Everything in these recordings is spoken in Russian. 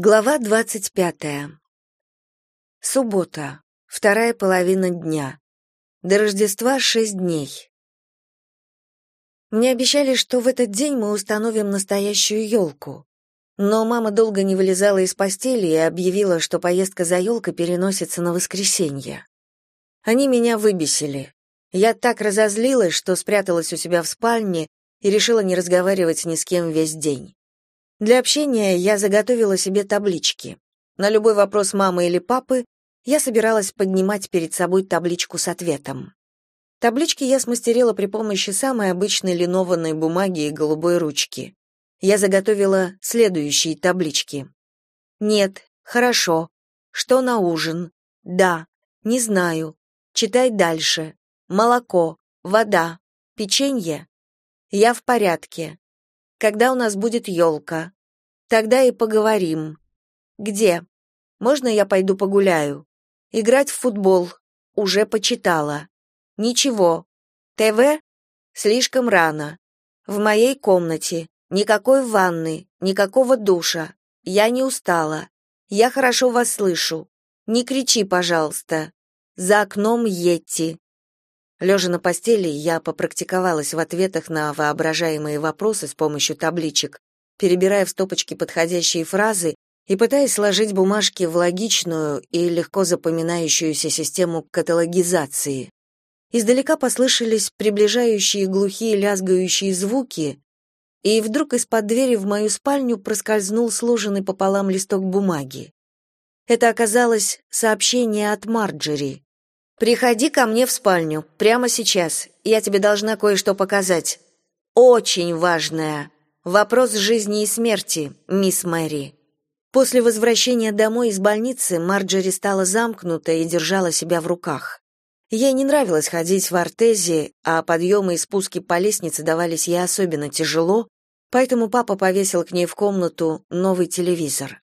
Глава двадцать пятая. Суббота. Вторая половина дня. До Рождества шесть дней. Мне обещали, что в этот день мы установим настоящую елку. Но мама долго не вылезала из постели и объявила, что поездка за елкой переносится на воскресенье. Они меня выбесили. Я так разозлилась, что спряталась у себя в спальне и решила не разговаривать ни с кем весь день. Для общения я заготовила себе таблички. На любой вопрос мамы или папы я собиралась поднимать перед собой табличку с ответом. Таблички я смастерила при помощи самой обычной линованной бумаги и голубой ручки. Я заготовила следующие таблички. Нет, хорошо. Что на ужин? Да, не знаю. Читай дальше. Молоко, вода, печенье. Я в порядке. Когда у нас будет елка? Тогда и поговорим. Где? Можно я пойду погуляю? Играть в футбол. Уже почитала. Ничего. ТВ? Слишком рано. В моей комнате. Никакой ванны, никакого душа. Я не устала. Я хорошо вас слышу. Не кричи, пожалуйста. За окном Йетти. Лежа на постели, я попрактиковалась в ответах на воображаемые вопросы с помощью табличек, перебирая в стопочки подходящие фразы и пытаясь сложить бумажки в логичную и легко запоминающуюся систему каталогизации. Издалека послышались приближающие глухие лязгающие звуки, и вдруг из-под двери в мою спальню проскользнул сложенный пополам листок бумаги. Это оказалось сообщение от Марджери. Приходи ко мне в спальню прямо сейчас. Я тебе должна кое-что показать. Очень важное. Вопрос жизни и смерти, мисс Мэри. После возвращения домой из больницы Марджери стала замкнута и держала себя в руках. Ей не нравилось ходить в артезе, а подъемы и спуски по лестнице давались ей особенно тяжело, поэтому папа повесил к ней в комнату новый телевизор.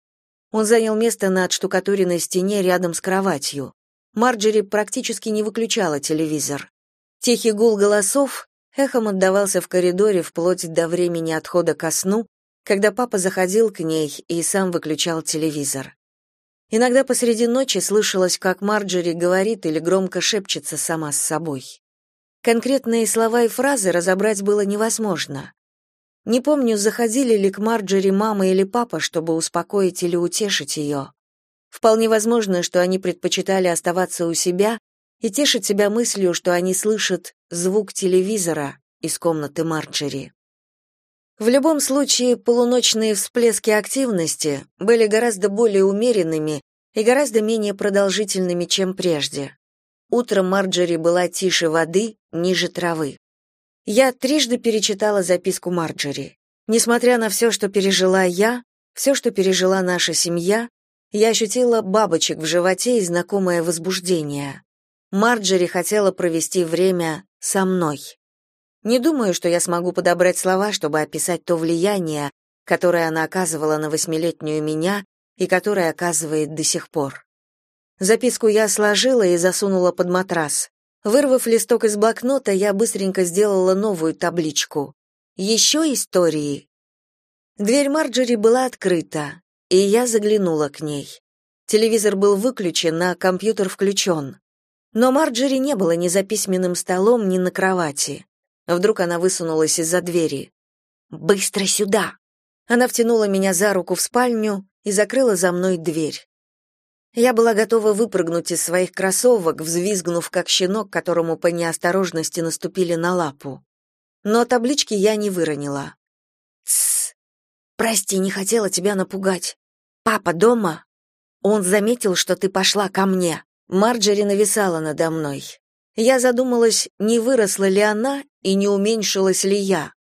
Он занял место на отштукатуренной стене рядом с кроватью. Марджери практически не выключала телевизор. Тихий гул голосов эхом отдавался в коридоре вплоть до времени отхода ко сну, когда папа заходил к ней и сам выключал телевизор. Иногда посреди ночи слышалось, как Марджери говорит или громко шепчется сама с собой. Конкретные слова и фразы разобрать было невозможно. Не помню, заходили ли к Марджери мама или папа, чтобы успокоить или утешить ее. Вполне возможно, что они предпочитали оставаться у себя и тешить себя мыслью, что они слышат звук телевизора из комнаты Марджери. В любом случае, полуночные всплески активности были гораздо более умеренными и гораздо менее продолжительными, чем прежде. Утром Марджери была тише воды, ниже травы. Я трижды перечитала записку Марджери. Несмотря на все, что пережила я, все, что пережила наша семья, я ощутила бабочек в животе и знакомое возбуждение. Марджери хотела провести время со мной. Не думаю, что я смогу подобрать слова, чтобы описать то влияние, которое она оказывала на восьмилетнюю меня и которое оказывает до сих пор. Записку я сложила и засунула под матрас. Вырвав листок из блокнота, я быстренько сделала новую табличку. «Еще истории». Дверь Марджери была открыта и я заглянула к ней. Телевизор был выключен, а компьютер включен. Но Марджери не было ни за письменным столом, ни на кровати. Вдруг она высунулась из-за двери. «Быстро сюда!» Она втянула меня за руку в спальню и закрыла за мной дверь. Я была готова выпрыгнуть из своих кроссовок, взвизгнув как щенок, которому по неосторожности наступили на лапу. Но таблички я не выронила. «Тссс! Прости, не хотела тебя напугать. Папа дома? Он заметил, что ты пошла ко мне. Марджери нависала надо мной. Я задумалась, не выросла ли она и не уменьшилась ли я.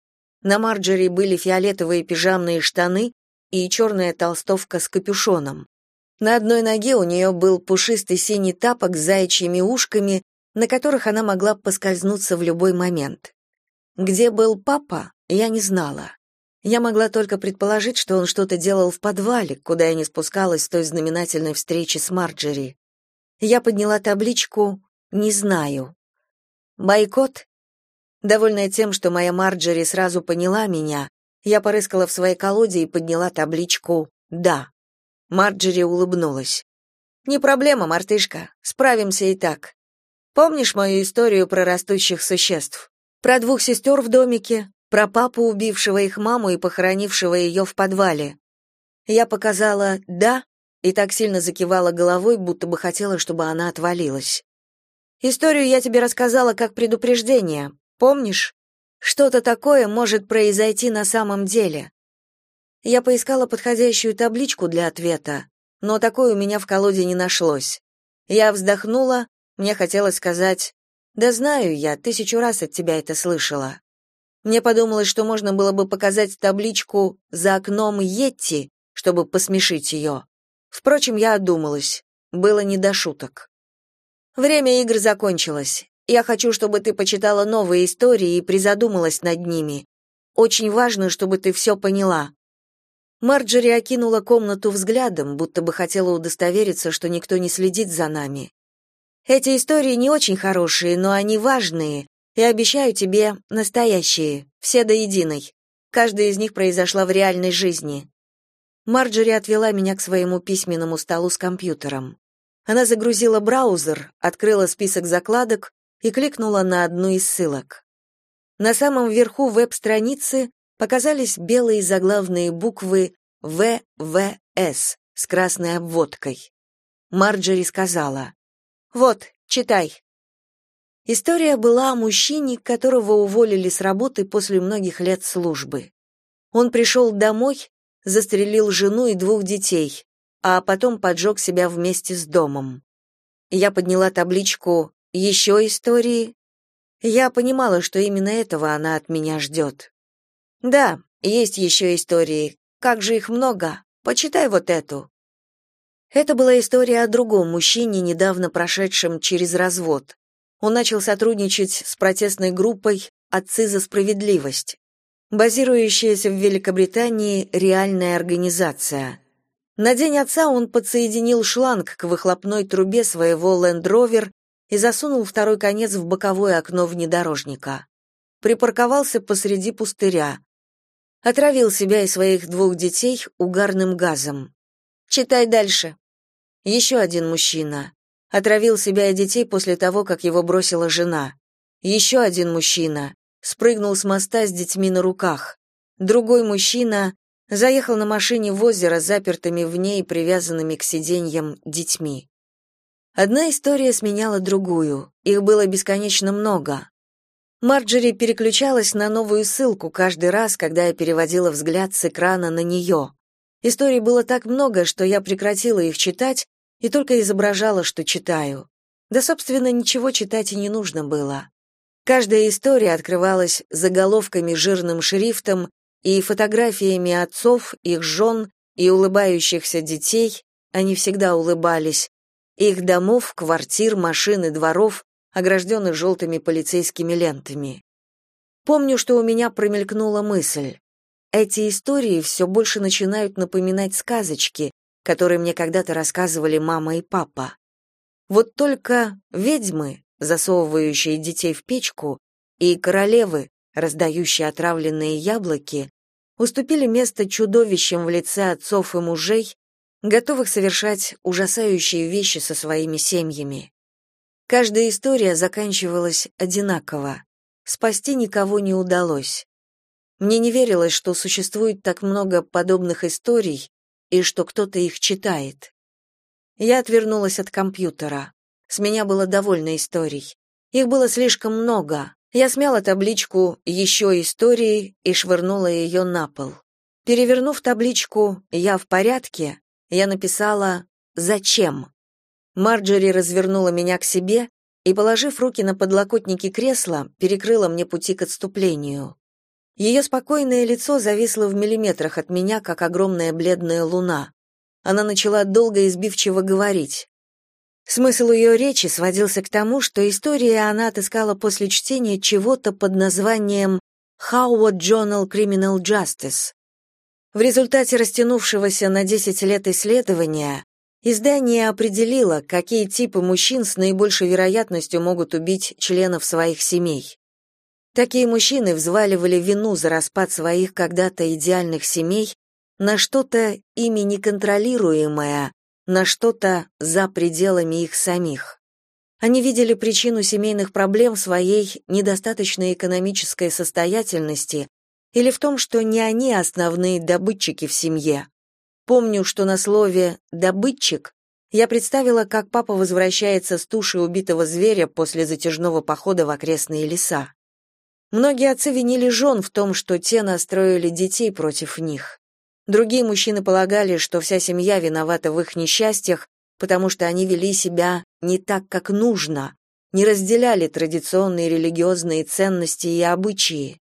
На Марджери были фиолетовые пижамные штаны и черная толстовка с капюшоном. На одной ноге у нее был пушистый синий тапок с заячьими ушками, на которых она могла поскользнуться в любой момент. Где был папа, я не знала. Я могла только предположить, что он что-то делал в подвале, куда я не спускалась с той знаменательной встречи с Марджери. Я подняла табличку «Не знаю». Бойкот? Довольная тем, что моя Марджери сразу поняла меня, я порыскала в своей колоде и подняла табличку «Да». Марджери улыбнулась. «Не проблема, мартышка, справимся и так. Помнишь мою историю про растущих существ? Про двух сестер в домике, про папу, убившего их маму и похоронившего ее в подвале?» Я показала «да» и так сильно закивала головой, будто бы хотела, чтобы она отвалилась. «Историю я тебе рассказала как предупреждение, помнишь? Что-то такое может произойти на самом деле. Я поискала подходящую табличку для ответа, но такой у меня в колоде не нашлось. Я вздохнула, мне хотелось сказать «Да знаю я, тысячу раз от тебя это слышала». Мне подумалось, что можно было бы показать табличку «За окном Йетти», чтобы посмешить ее. Впрочем, я одумалась. Было не до шуток. Время игр закончилось. Я хочу, чтобы ты почитала новые истории и призадумалась над ними. Очень важно, чтобы ты все поняла. Марджери окинула комнату взглядом, будто бы хотела удостовериться, что никто не следит за нами. Эти истории не очень хорошие, но они важные, и обещаю тебе, настоящие, все до единой. Каждая из них произошла в реальной жизни. Марджери отвела меня к своему письменному столу с компьютером. Она загрузила браузер, открыла список закладок и кликнула на одну из ссылок. На самом верху веб-страницы показались белые заглавные буквы ВВС с красной обводкой. Марджери сказала, «Вот, читай». История была о мужчине, которого уволили с работы после многих лет службы. Он пришел домой, застрелил жену и двух детей, а потом поджег себя вместе с домом. Я подняла табличку «Еще истории». Я понимала, что именно этого она от меня ждет. Да, есть еще истории. Как же их много. Почитай вот эту. Это была история о другом мужчине, недавно прошедшем через развод. Он начал сотрудничать с протестной группой «Отцы за справедливость», базирующаяся в Великобритании реальная организация. На день отца он подсоединил шланг к выхлопной трубе своего Land Rover и засунул второй конец в боковое окно внедорожника. Припарковался посреди пустыря, Отравил себя и своих двух детей угарным газом. Читай дальше. Еще один мужчина. Отравил себя и детей после того, как его бросила жена. Еще один мужчина. Спрыгнул с моста с детьми на руках. Другой мужчина заехал на машине в озеро, запертыми в ней привязанными к сиденьям детьми. Одна история сменяла другую. Их было бесконечно много. Марджери переключалась на новую ссылку каждый раз, когда я переводила взгляд с экрана на нее. Историй было так много, что я прекратила их читать и только изображала, что читаю. Да, собственно, ничего читать и не нужно было. Каждая история открывалась заголовками жирным шрифтом и фотографиями отцов, их жен и улыбающихся детей, они всегда улыбались, их домов, квартир, машин и дворов, огражденных желтыми полицейскими лентами. Помню, что у меня промелькнула мысль. Эти истории все больше начинают напоминать сказочки, которые мне когда-то рассказывали мама и папа. Вот только ведьмы, засовывающие детей в печку, и королевы, раздающие отравленные яблоки, уступили место чудовищам в лице отцов и мужей, готовых совершать ужасающие вещи со своими семьями. Каждая история заканчивалась одинаково. Спасти никого не удалось. Мне не верилось, что существует так много подобных историй и что кто-то их читает. Я отвернулась от компьютера. С меня было довольно историй. Их было слишком много. Я смяла табличку «Еще истории» и швырнула ее на пол. Перевернув табличку «Я в порядке», я написала «Зачем?». Марджери развернула меня к себе и, положив руки на подлокотники кресла, перекрыла мне пути к отступлению. Ее спокойное лицо зависло в миллиметрах от меня, как огромная бледная луна. Она начала долго и избивчиво говорить. Смысл ее речи сводился к тому, что история она отыскала после чтения чего-то под названием «Howard Journal Criminal Justice». В результате растянувшегося на 10 лет исследования Издание определило, какие типы мужчин с наибольшей вероятностью могут убить членов своих семей. Такие мужчины взваливали вину за распад своих когда-то идеальных семей на что-то ими неконтролируемое, на что-то за пределами их самих. Они видели причину семейных проблем в своей недостаточной экономической состоятельности или в том, что не они основные добытчики в семье. Помню, что на слове «добытчик» я представила, как папа возвращается с туши убитого зверя после затяжного похода в окрестные леса. Многие отцы винили жен в том, что те настроили детей против них. Другие мужчины полагали, что вся семья виновата в их несчастьях, потому что они вели себя не так, как нужно, не разделяли традиционные религиозные ценности и обычаи.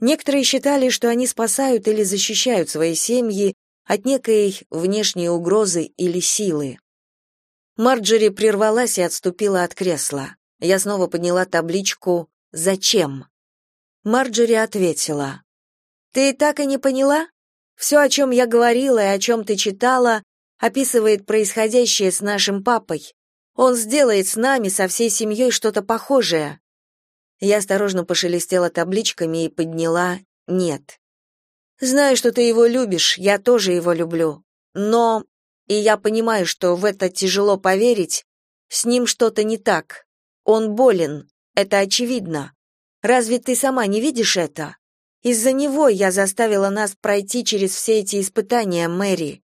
Некоторые считали, что они спасают или защищают свои семьи от некой внешней угрозы или силы. Марджери прервалась и отступила от кресла. Я снова подняла табличку «Зачем?». Марджери ответила. «Ты так и не поняла? Все, о чем я говорила и о чем ты читала, описывает происходящее с нашим папой. Он сделает с нами, со всей семьей, что-то похожее. Я осторожно пошелестела табличками и подняла «нет». Знаю, что ты его любишь, я тоже его люблю. Но, и я понимаю, что в это тяжело поверить, с ним что-то не так. Он болен, это очевидно. Разве ты сама не видишь это? Из-за него я заставила нас пройти через все эти испытания, Мэри.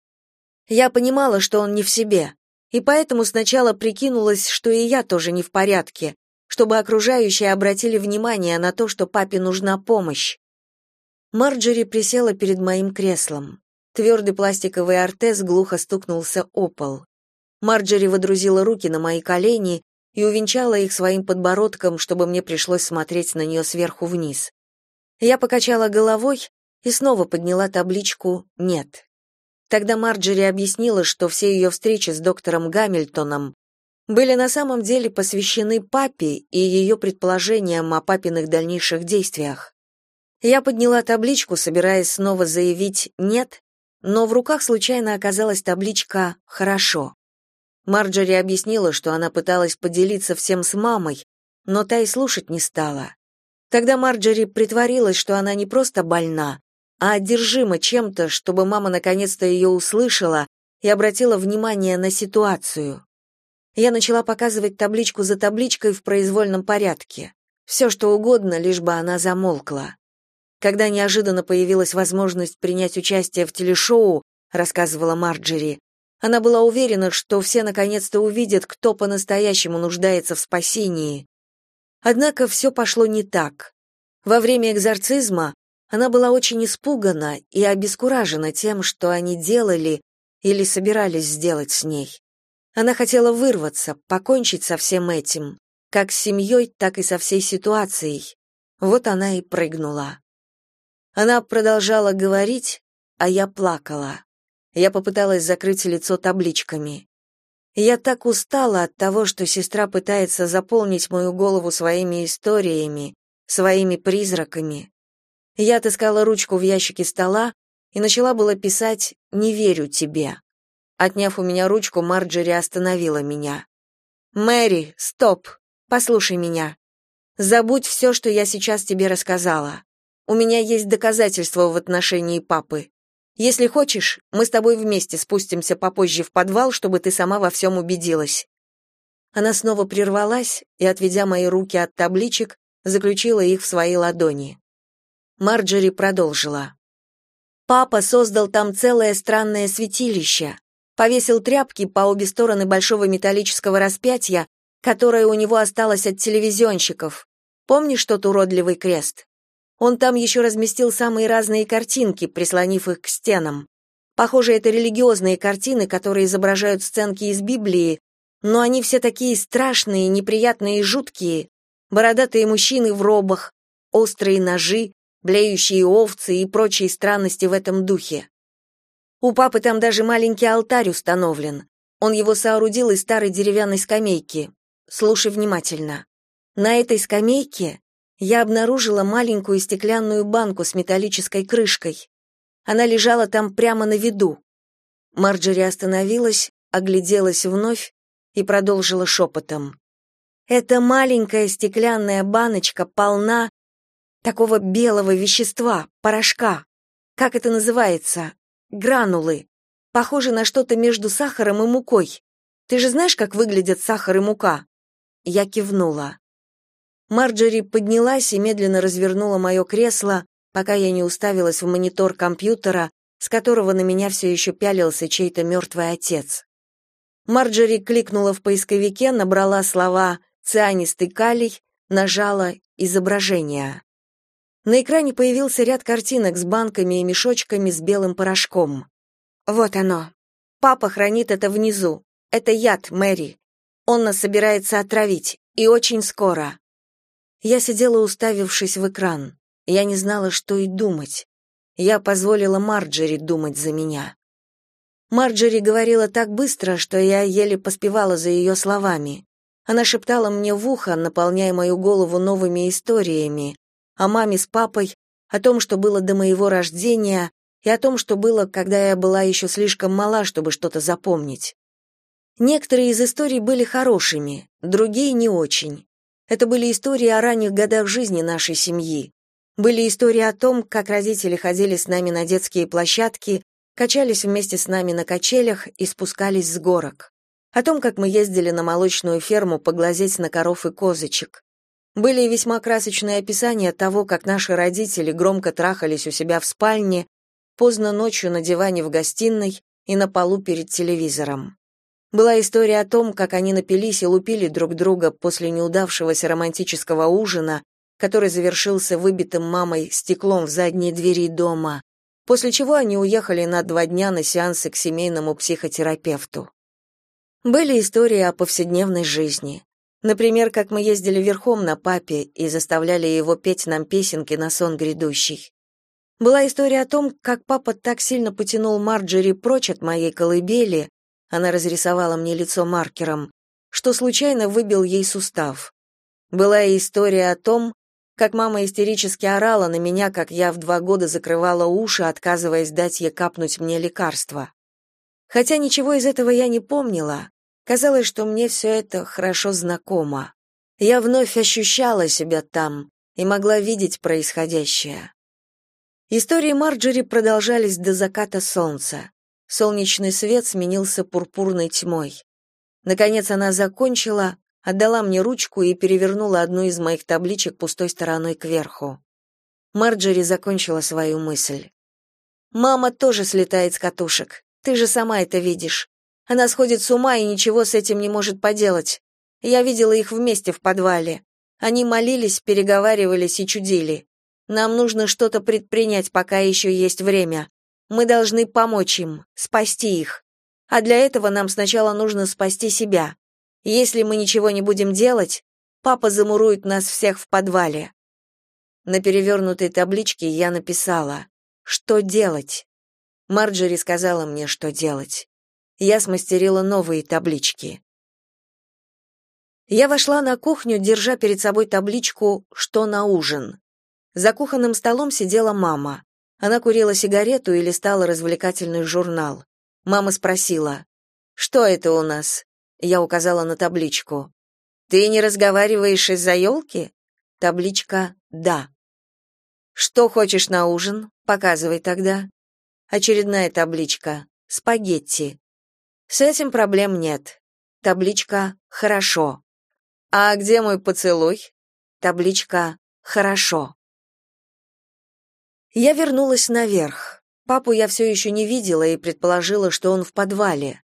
Я понимала, что он не в себе, и поэтому сначала прикинулась, что и я тоже не в порядке, чтобы окружающие обратили внимание на то, что папе нужна помощь. Марджери присела перед моим креслом. Твердый пластиковый ортез глухо стукнулся о пол. Марджери водрузила руки на мои колени и увенчала их своим подбородком, чтобы мне пришлось смотреть на нее сверху вниз. Я покачала головой и снова подняла табличку «Нет». Тогда Марджери объяснила, что все ее встречи с доктором Гамильтоном были на самом деле посвящены папе и ее предположениям о папиных дальнейших действиях. Я подняла табличку, собираясь снова заявить «нет», но в руках случайно оказалась табличка «хорошо». Марджери объяснила, что она пыталась поделиться всем с мамой, но та и слушать не стала. Тогда Марджери притворилась, что она не просто больна, а одержима чем-то, чтобы мама наконец-то ее услышала и обратила внимание на ситуацию. Я начала показывать табличку за табличкой в произвольном порядке. Все, что угодно, лишь бы она замолкла. Когда неожиданно появилась возможность принять участие в телешоу, рассказывала Марджери, она была уверена, что все наконец-то увидят, кто по-настоящему нуждается в спасении, Однако все пошло не так. Во время экзорцизма она была очень испугана и обескуражена тем, что они делали или собирались сделать с ней. Она хотела вырваться, покончить со всем этим, как с семьей, так и со всей ситуацией. Вот она и прыгнула. Она продолжала говорить, а я плакала. Я попыталась закрыть лицо табличками. Я так устала от того, что сестра пытается заполнить мою голову своими историями, своими призраками. Я отыскала ручку в ящике стола и начала было писать «Не верю тебе». Отняв у меня ручку, Марджери остановила меня. «Мэри, стоп! Послушай меня. Забудь все, что я сейчас тебе рассказала. У меня есть доказательства в отношении папы. Если хочешь, мы с тобой вместе спустимся попозже в подвал, чтобы ты сама во всем убедилась». Она снова прервалась и, отведя мои руки от табличек, заключила их в свои ладони. Марджери продолжила. «Папа создал там целое странное святилище, повесил тряпки по обе стороны большого металлического распятия, которое у него осталось от телевизионщиков. Помнишь тот уродливый крест? Он там еще разместил самые разные картинки, прислонив их к стенам. Похоже, это религиозные картины, которые изображают сценки из Библии, но они все такие страшные, неприятные и жуткие. Бородатые мужчины в робах, острые ножи, блеющие овцы и прочие странности в этом духе. У папы там даже маленький алтарь установлен. Он его соорудил из старой деревянной скамейки. Слушай внимательно. На этой скамейке я обнаружила маленькую стеклянную банку с металлической крышкой. Она лежала там прямо на виду. Марджери остановилась, огляделась вновь и продолжила шепотом. Эта маленькая стеклянная баночка полна такого белого вещества, порошка. Как это называется? гранулы. Похоже на что-то между сахаром и мукой. Ты же знаешь, как выглядят сахар и мука?» Я кивнула. Марджери поднялась и медленно развернула мое кресло, пока я не уставилась в монитор компьютера, с которого на меня все еще пялился чей-то мертвый отец. Марджери кликнула в поисковике, набрала слова «цианистый калий», нажала «изображение». На экране появился ряд картинок с банками и мешочками с белым порошком. Вот оно. Папа хранит это внизу. Это яд, Мэри. Он нас собирается отравить, и очень скоро. Я сидела, уставившись в экран. Я не знала, что и думать. Я позволила Марджери думать за меня. Марджери говорила так быстро, что я еле поспевала за ее словами. Она шептала мне в ухо, наполняя мою голову новыми историями, о маме с папой, о том, что было до моего рождения, и о том, что было, когда я была еще слишком мала, чтобы что-то запомнить. Некоторые из историй были хорошими, другие не очень. Это были истории о ранних годах жизни нашей семьи. Были истории о том, как родители ходили с нами на детские площадки, качались вместе с нами на качелях и спускались с горок. О том, как мы ездили на молочную ферму поглазеть на коров и козочек. Были весьма красочные описания того, как наши родители громко трахались у себя в спальне, поздно ночью на диване в гостиной и на полу перед телевизором. Была история о том, как они напились и лупили друг друга после неудавшегося романтического ужина, который завершился выбитым мамой стеклом в задней двери дома, после чего они уехали на два дня на сеансы к семейному психотерапевту. Были истории о повседневной жизни. Например, как мы ездили верхом на папе и заставляли его петь нам песенки на сон грядущий. Была история о том, как папа так сильно потянул Марджери прочь от моей колыбели, она разрисовала мне лицо маркером, что случайно выбил ей сустав. Была и история о том, как мама истерически орала на меня, как я в два года закрывала уши, отказываясь дать ей капнуть мне лекарства. Хотя ничего из этого я не помнила, казалось, что мне все это хорошо знакомо. Я вновь ощущала себя там и могла видеть происходящее. Истории Марджери продолжались до заката солнца. Солнечный свет сменился пурпурной тьмой. Наконец она закончила, отдала мне ручку и перевернула одну из моих табличек пустой стороной кверху. Марджери закончила свою мысль. «Мама тоже слетает с катушек. Ты же сама это видишь. Она сходит с ума и ничего с этим не может поделать. Я видела их вместе в подвале. Они молились, переговаривались и чудили. Нам нужно что-то предпринять, пока еще есть время. Мы должны помочь им, спасти их. А для этого нам сначала нужно спасти себя. Если мы ничего не будем делать, папа замурует нас всех в подвале. На перевернутой табличке я написала «Что делать?». Марджери сказала мне, что делать. Я смастерила новые таблички. Я вошла на кухню, держа перед собой табличку «Что на ужин?». За кухонным столом сидела мама. Она курила сигарету и листала развлекательный журнал. Мама спросила, «Что это у нас?» Я указала на табличку. Ты не разговариваешь из-за елки?» Табличка «Да». Что хочешь на ужин? Показывай тогда. Очередная табличка «Спагетти». С этим проблем нет. Табличка «Хорошо». А где мой поцелуй? Табличка «Хорошо». Я вернулась наверх. Папу я все еще не видела и предположила, что он в подвале.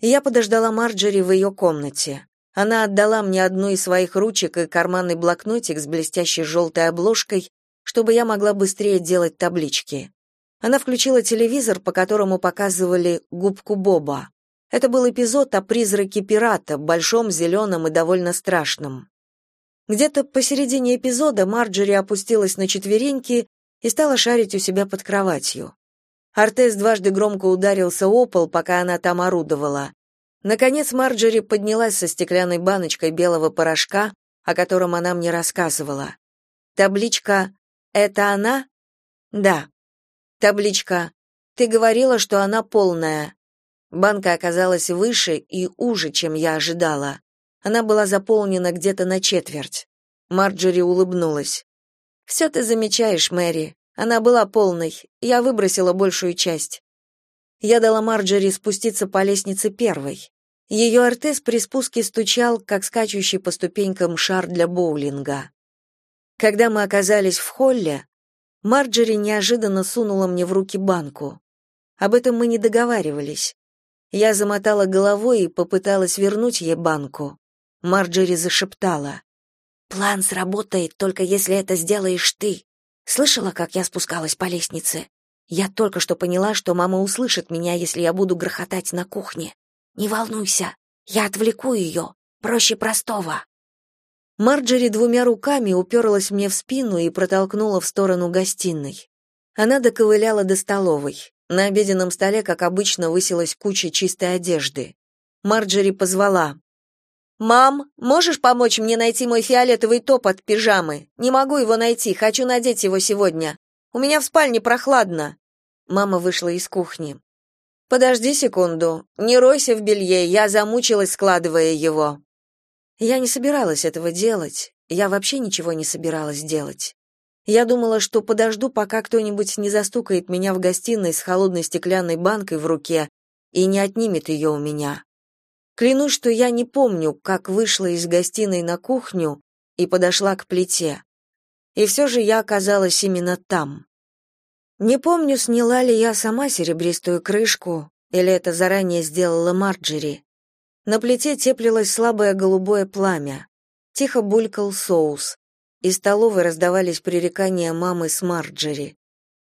Я подождала Марджери в ее комнате. Она отдала мне одну из своих ручек и карманный блокнотик с блестящей желтой обложкой, чтобы я могла быстрее делать таблички. Она включила телевизор, по которому показывали «Губку Боба». Это был эпизод о призраке пирата, большом, зеленом и довольно страшном. Где-то посередине эпизода Марджери опустилась на четвереньки и стала шарить у себя под кроватью. Артес дважды громко ударился о пол, пока она там орудовала. Наконец Марджери поднялась со стеклянной баночкой белого порошка, о котором она мне рассказывала. Табличка «Это она?» «Да». Табличка «Ты говорила, что она полная». Банка оказалась выше и уже, чем я ожидала. Она была заполнена где-то на четверть. Марджери улыбнулась. «Все ты замечаешь, Мэри. Она была полной. Я выбросила большую часть. Я дала Марджери спуститься по лестнице первой. Ее артез при спуске стучал, как скачущий по ступенькам шар для боулинга. Когда мы оказались в холле, Марджери неожиданно сунула мне в руки банку. Об этом мы не договаривались. Я замотала головой и попыталась вернуть ей банку. Марджери зашептала. «План сработает, только если это сделаешь ты. Слышала, как я спускалась по лестнице? Я только что поняла, что мама услышит меня, если я буду грохотать на кухне. Не волнуйся, я отвлеку ее. Проще простого». Марджери двумя руками уперлась мне в спину и протолкнула в сторону гостиной. Она доковыляла до столовой. На обеденном столе, как обычно, высилась куча чистой одежды. Марджери позвала. «Мам, можешь помочь мне найти мой фиолетовый топ от пижамы? Не могу его найти, хочу надеть его сегодня. У меня в спальне прохладно». Мама вышла из кухни. «Подожди секунду. Не ройся в белье, я замучилась, складывая его». Я не собиралась этого делать. Я вообще ничего не собиралась делать. Я думала, что подожду, пока кто-нибудь не застукает меня в гостиной с холодной стеклянной банкой в руке и не отнимет ее у меня. Клянусь, что я не помню, как вышла из гостиной на кухню и подошла к плите. И все же я оказалась именно там. Не помню, сняла ли я сама серебристую крышку, или это заранее сделала Марджери. На плите теплилось слабое голубое пламя. Тихо булькал соус. Из столовой раздавались пререкания мамы с Марджери.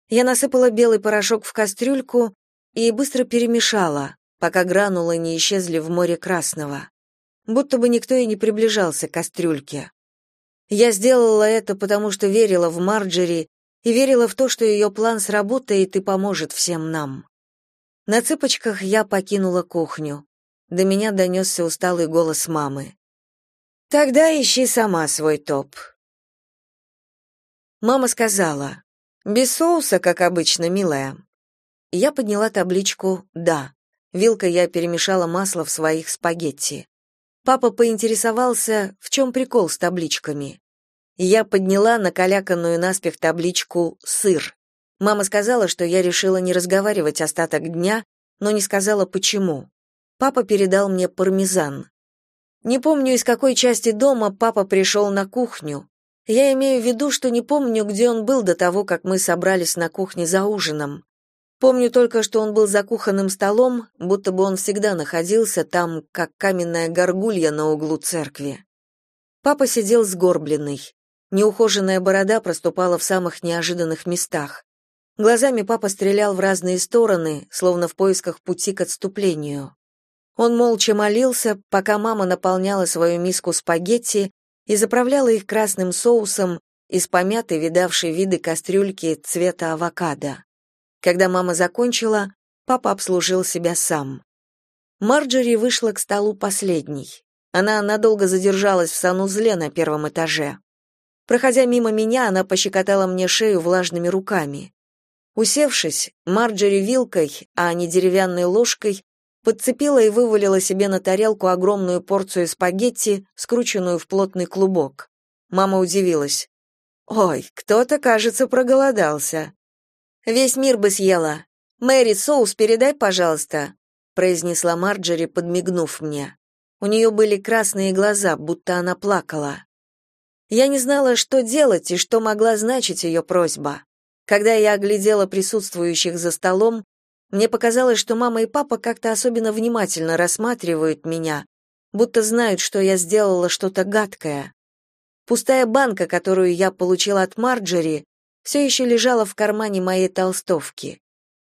Я насыпала белый порошок в кастрюльку и быстро перемешала, пока гранулы не исчезли в море красного. Будто бы никто и не приближался к кастрюльке. Я сделала это, потому что верила в Марджери и верила в то, что ее план сработает и поможет всем нам. На цыпочках я покинула кухню. До меня донесся усталый голос мамы. «Тогда ищи сама свой топ». Мама сказала, «Без соуса, как обычно, милая». Я подняла табличку «Да». Вилкой я перемешала масло в своих спагетти. Папа поинтересовался, в чем прикол с табличками. Я подняла накаляканную наспех табличку «Сыр». Мама сказала, что я решила не разговаривать остаток дня, но не сказала, почему. Папа передал мне пармезан. Не помню, из какой части дома папа пришел на кухню. Я имею в виду, что не помню, где он был до того, как мы собрались на кухне за ужином. Помню только, что он был за кухонным столом, будто бы он всегда находился там, как каменная горгулья на углу церкви. Папа сидел сгорбленный. Неухоженная борода проступала в самых неожиданных местах. Глазами папа стрелял в разные стороны, словно в поисках пути к отступлению. Он молча молился, пока мама наполняла свою миску спагетти и заправляла их красным соусом из помятой, видавшей виды кастрюльки цвета авокадо. Когда мама закончила, папа обслужил себя сам. Марджори вышла к столу последней. Она надолго задержалась в санузле на первом этаже. Проходя мимо меня, она пощекотала мне шею влажными руками. Усевшись, Марджори вилкой, а не деревянной ложкой, подцепила и вывалила себе на тарелку огромную порцию спагетти, скрученную в плотный клубок. Мама удивилась. «Ой, кто-то, кажется, проголодался». «Весь мир бы съела. Мэри, соус передай, пожалуйста», произнесла Марджери, подмигнув мне. У нее были красные глаза, будто она плакала. Я не знала, что делать и что могла значить ее просьба. Когда я оглядела присутствующих за столом, мне показалось, что мама и папа как-то особенно внимательно рассматривают меня, будто знают, что я сделала что-то гадкое. Пустая банка, которую я получила от Марджери, все еще лежала в кармане моей толстовки.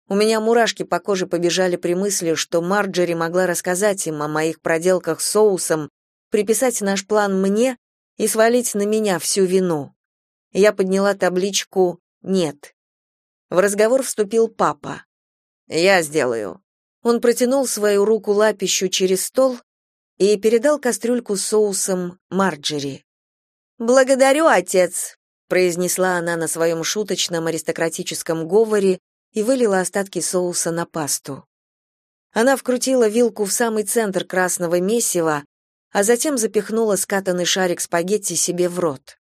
У меня мурашки по коже побежали при мысли, что Марджери могла рассказать им о моих проделках с соусом, приписать наш план мне и свалить на меня всю вину. Я подняла табличку «Нет». В разговор вступил папа. Я сделаю. Он протянул свою руку лапищу через стол и передал кастрюльку с соусом Марджери. Благодарю, отец, произнесла она на своем шуточном аристократическом говоре и вылила остатки соуса на пасту. Она вкрутила вилку в самый центр красного месива, а затем запихнула скатанный шарик спагетти себе в рот.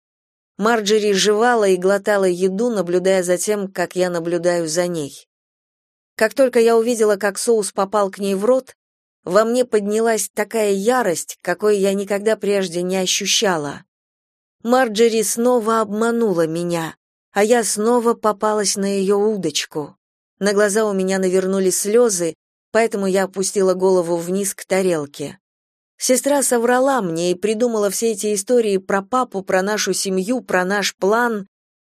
Марджери жевала и глотала еду, наблюдая за тем, как я наблюдаю за ней. Как только я увидела, как соус попал к ней в рот, во мне поднялась такая ярость, какой я никогда прежде не ощущала. Марджери снова обманула меня, а я снова попалась на ее удочку. На глаза у меня навернулись слезы, поэтому я опустила голову вниз к тарелке. Сестра соврала мне и придумала все эти истории про папу, про нашу семью, про наш план.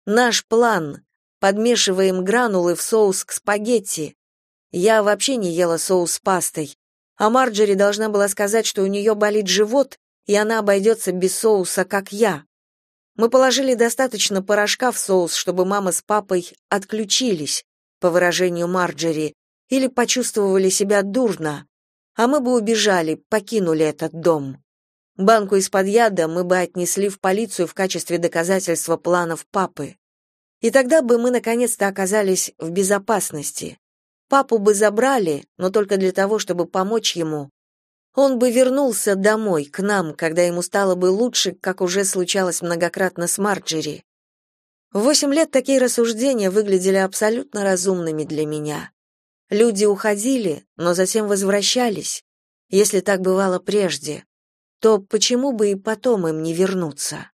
Наш план. Подмешиваем гранулы в соус к спагетти. Я вообще не ела соус с пастой. А Марджери должна была сказать, что у нее болит живот, и она обойдется без соуса, как я. Мы положили достаточно порошка в соус, чтобы мама с папой отключились, по выражению Марджери, или почувствовали себя дурно, а мы бы убежали, покинули этот дом. Банку из-под яда мы бы отнесли в полицию в качестве доказательства планов папы. И тогда бы мы наконец-то оказались в безопасности. Папу бы забрали, но только для того, чтобы помочь ему. Он бы вернулся домой, к нам, когда ему стало бы лучше, как уже случалось многократно с Марджери. В восемь лет такие рассуждения выглядели абсолютно разумными для меня. Люди уходили, но затем возвращались. Если так бывало прежде, то почему бы и потом им не вернуться?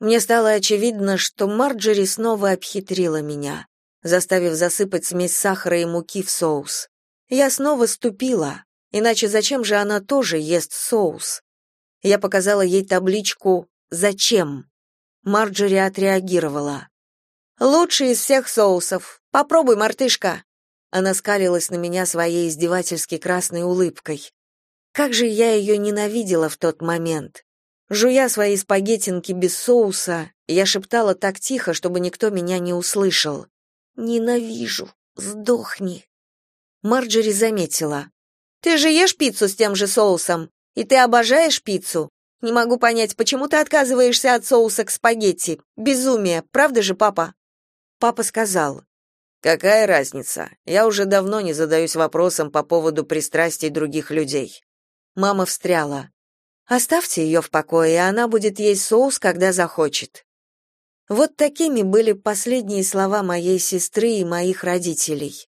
Мне стало очевидно, что Марджери снова обхитрила меня, заставив засыпать смесь сахара и муки в соус. Я снова ступила, иначе зачем же она тоже ест соус? Я показала ей табличку «Зачем?». Марджери отреагировала. «Лучший из всех соусов. Попробуй, мартышка». Она скалилась на меня своей издевательски красной улыбкой. Как же я ее ненавидела в тот момент. Жуя свои спагеттинки без соуса, я шептала так тихо, чтобы никто меня не услышал. «Ненавижу. Сдохни». Марджери заметила. «Ты же ешь пиццу с тем же соусом, и ты обожаешь пиццу. Не могу понять, почему ты отказываешься от соуса к спагетти? Безумие, правда же, папа?» Папа сказал. Какая разница? Я уже давно не задаюсь вопросом по поводу пристрастий других людей. Мама встряла. Оставьте ее в покое, она будет есть соус, когда захочет. Вот такими были последние слова моей сестры и моих родителей.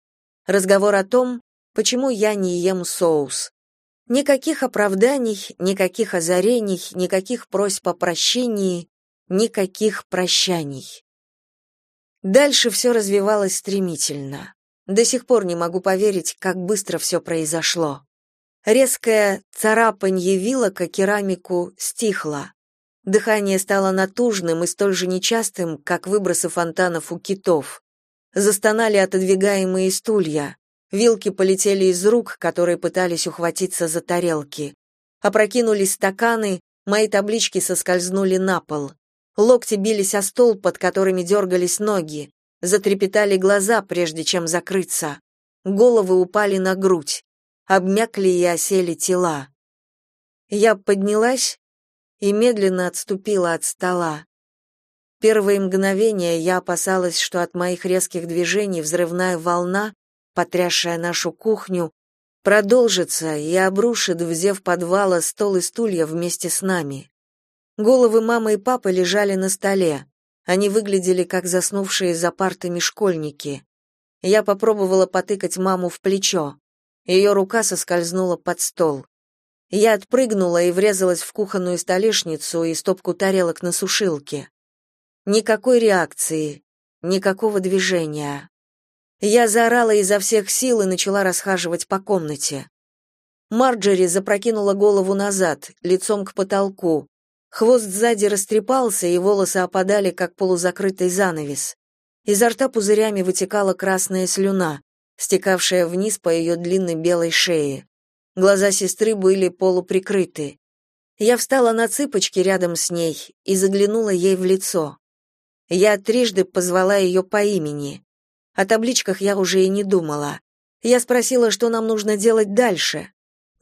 Разговор о том, почему я не ем соус. Никаких оправданий, никаких озарений, никаких просьб о прощении, никаких прощаний. Дальше все развивалось стремительно. До сих пор не могу поверить, как быстро все произошло. Резкое царапанье вилок о керамику стихло. Дыхание стало натужным и столь же нечастым, как выбросы фонтанов у китов. Застонали отодвигаемые стулья. Вилки полетели из рук, которые пытались ухватиться за тарелки. Опрокинулись стаканы, мои таблички соскользнули на пол. Локти бились о стол, под которыми дергались ноги. Затрепетали глаза, прежде чем закрыться. Головы упали на грудь. Обмякли и осели тела. Я поднялась и медленно отступила от стола. Первые мгновения я опасалась, что от моих резких движений взрывная волна, потрясшая нашу кухню, продолжится и обрушит в зев подвала стол и стулья вместе с нами. Головы мамы и папы лежали на столе. Они выглядели как заснувшие за партами школьники. Я попробовала потыкать маму в плечо. Ее рука соскользнула под стол. Я отпрыгнула и врезалась в кухонную столешницу и стопку тарелок на сушилке. Никакой реакции, никакого движения. Я заорала изо всех сил и начала расхаживать по комнате. Марджери запрокинула голову назад, лицом к потолку, Хвост сзади растрепался, и волосы опадали, как полузакрытый занавес. Изо рта пузырями вытекала красная слюна, стекавшая вниз по ее длинной белой шее. Глаза сестры были полуприкрыты. Я встала на цыпочки рядом с ней и заглянула ей в лицо. Я трижды позвала ее по имени. О табличках я уже и не думала. Я спросила, что нам нужно делать дальше.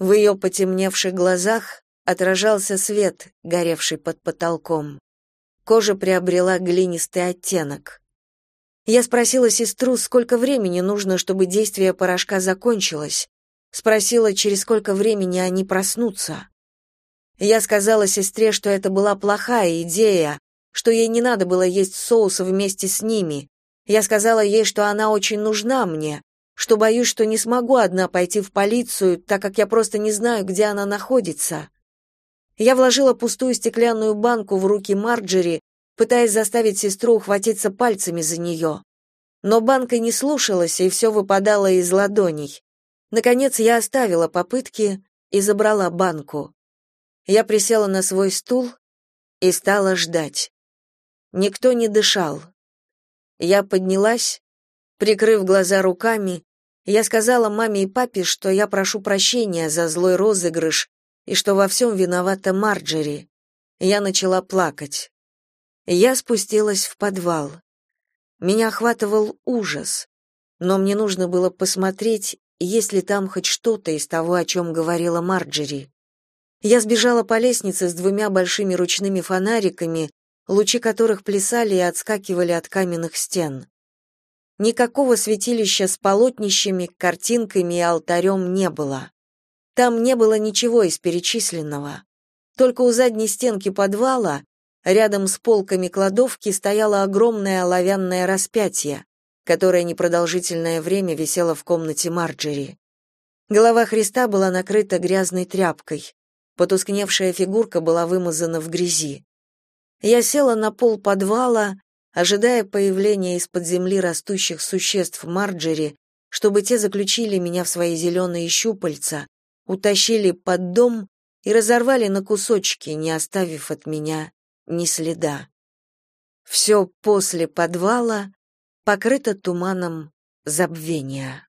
В ее потемневших глазах отражался свет, горевший под потолком. Кожа приобрела глинистый оттенок. Я спросила сестру, сколько времени нужно, чтобы действие порошка закончилось. Спросила, через сколько времени они проснутся. Я сказала сестре, что это была плохая идея, что ей не надо было есть соус вместе с ними. Я сказала ей, что она очень нужна мне, что боюсь, что не смогу одна пойти в полицию, так как я просто не знаю, где она находится. Я вложила пустую стеклянную банку в руки Марджери, пытаясь заставить сестру ухватиться пальцами за нее. Но банка не слушалась, и все выпадало из ладоней. Наконец я оставила попытки и забрала банку. Я присела на свой стул и стала ждать. Никто не дышал. Я поднялась, прикрыв глаза руками, я сказала маме и папе, что я прошу прощения за злой розыгрыш и что во всем виновата Марджери. Я начала плакать. Я спустилась в подвал. Меня охватывал ужас, но мне нужно было посмотреть, есть ли там хоть что-то из того, о чем говорила Марджери. Я сбежала по лестнице с двумя большими ручными фонариками, лучи которых плясали и отскакивали от каменных стен. Никакого святилища с полотнищами, картинками и алтарем не было. Там не было ничего из перечисленного. Только у задней стенки подвала, рядом с полками кладовки, стояло огромное оловянное распятие, которое непродолжительное время висело в комнате Марджери. Голова Христа была накрыта грязной тряпкой. Потускневшая фигурка была вымазана в грязи. Я села на пол подвала ожидая появления из-под земли растущих существ Марджери, чтобы те заключили меня в свои зеленые щупальца, утащили под дом и разорвали на кусочки, не оставив от меня ни следа. Все после подвала покрыто туманом забвения.